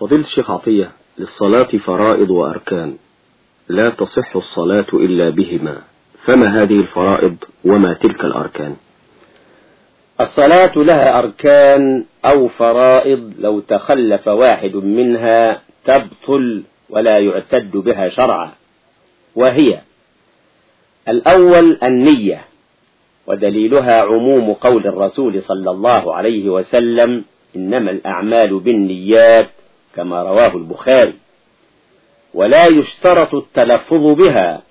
فضيلة الشيخ عطية للصلاة فرائض وأركان لا تصح الصلاة إلا بهما فما هذه الفرائض وما تلك الأركان؟ الصلاة لها أركان أو فرائض لو تخلف واحد منها تبطل ولا يعتد بها شرعا وهي الأول النية ودليلها عموم قول الرسول صلى الله عليه وسلم إنما الأعمال بالنيات كما رواه البخاري ولا يشترط التلفظ بها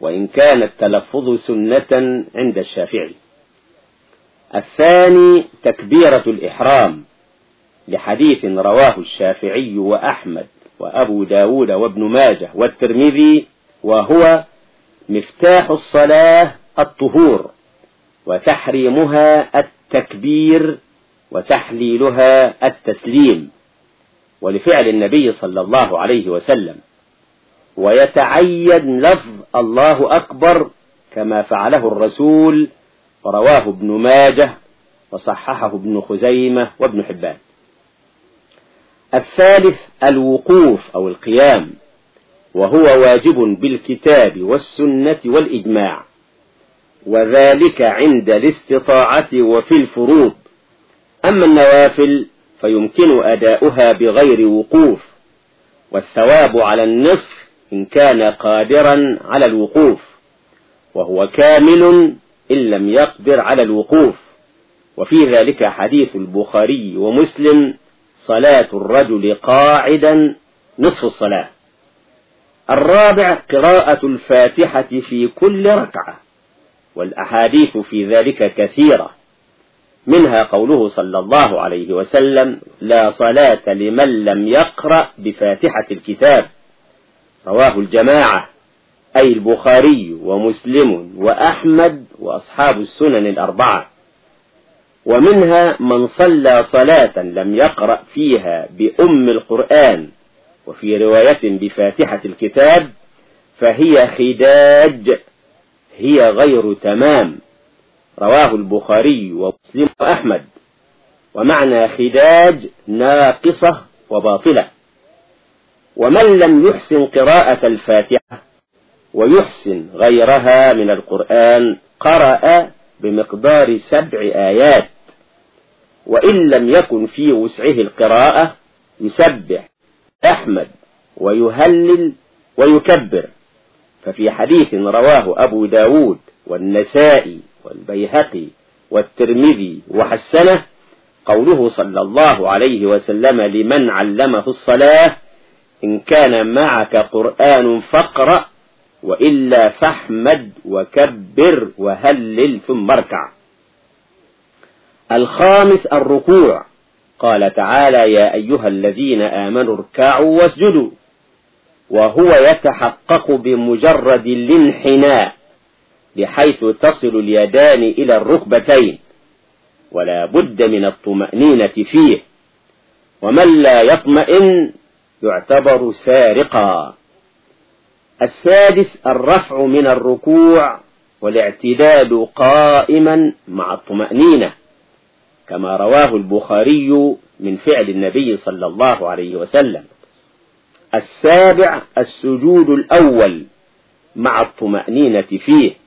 وإن كان التلفظ سنة عند الشافعي. الثاني تكبيرة الإحرام لحديث رواه الشافعي وأحمد وأبو داود وابن ماجه والترمذي وهو مفتاح الصلاة الطهور وتحريمها التكبير وتحليلها التسليم. ولفعل النبي صلى الله عليه وسلم. ويتعين لفظ الله أكبر كما فعله الرسول ورواه ابن ماجه وصححه ابن خزيمة وابن حبان. الثالث الوقوف أو القيام وهو واجب بالكتاب والسنة والإجماع وذلك عند الاستطاعة وفي الفروض. أما النوافل فيمكن أداؤها بغير وقوف والثواب على النصف إن كان قادرا على الوقوف وهو كامل إن لم يقدر على الوقوف. وفي ذلك حديث البخاري ومسلم صلاة الرجل قاعدا نصف الصلاة. الرابع قراءة الفاتحة في كل ركعة والأحاديث في ذلك كثيرة. منها قوله صلى الله عليه وسلم لا صلاة لمن لم يقرأ بفاتحة الكتاب. رواه الجماعة أي البخاري ومسلم وأحمد وأصحاب السنن الأربعة. ومنها من صلى صلاة لم يقرأ فيها بأم القرآن وفي رواية بفاتحة الكتاب فهي خداج هي غير تمام. رواه البخاري ومسلم وأحمد. ومعنى خداج ناقصة وباطلة. ومن لم يحسن قراءة الفاتحة ويحسن غيرها من القرآن قرأ بمقدار سبع آيات. وإن لم يكن في وسعه القراءة يسبح أحمد ويهلل ويكبر. ففي حديث رواه أبو داود والنسائي والبيهقي والترمذي وحسنه قوله صلى الله عليه وسلم لمن علمه الصلاة إن كان معك قرآن فاقرأ وإلا فاحمد وكبر وهلل ثم اركع. الخامس الركوع. قال تعالى يا أيها الذين آمنوا اركعوا واسجدوا. وهو يتحقق بمجرد الانحناء. بحيث تصل اليدان إلى الركبتين. ولا بد من الطمأنينة فيه. ومن لا يطمئن يعتبر سارقا. السادس الرفع من الركوع والاعتدال قائما مع الطمأنينة. كما رواه البخاري من فعل النبي صلى الله عليه وسلم. السابع السجود الأول مع الطمأنينة فيه.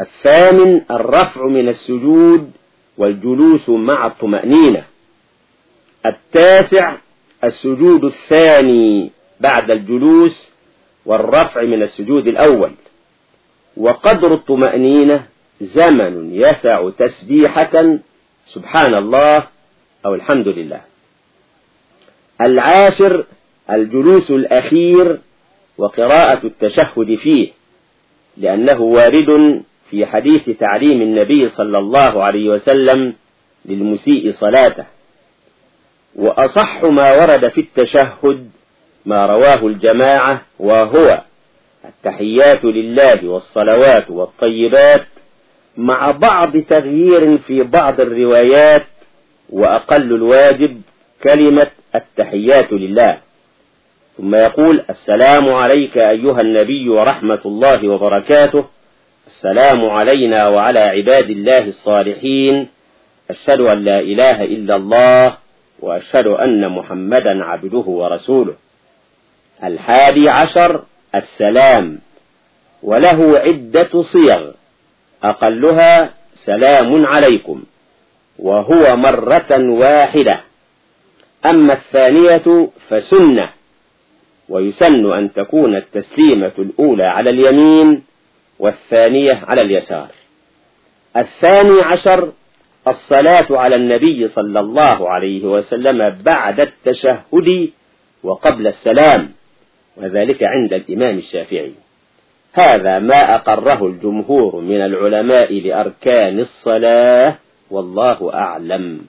الثامن الرفع من السجود والجلوس مع الطمأنينة. التاسع السجود الثاني بعد الجلوس والرفع من السجود الأول. وقدر الطمأنينة زمن يسع تسبيحة سبحان الله أو الحمد لله. العاشر الجلوس الأخير وقراءة التشهد فيه لأنه وارد في حديث تعليم النبي صلى الله عليه وسلم للمسيء صلاته. وأصح ما ورد في التشهد ما رواه الجماعة وهو التحيات لله والصلوات والطيبات مع بعض تغيير في بعض الروايات وأقل الواجب كلمة التحيات لله. ثم يقول السلام عليك أيها النبي ورحمة الله وبركاته. السلام علينا وعلى عباد الله الصالحين. أشهد أن لا إله إلا الله وأشهد أن محمدا عبده ورسوله. الحادي عشر السلام. وله عدة صيغ أقلها سلام عليكم. وهو مرة واحدة. أما الثانية فسنة. ويسن أن تكون التسليمة الأولى على اليمين. والثانية على اليسار. الثاني عشر الصلاة على النبي صلى الله عليه وسلم بعد التشهد وقبل السلام وذلك عند الإمام الشافعي. هذا ما أقره الجمهور من العلماء لأركان الصلاة والله أعلم.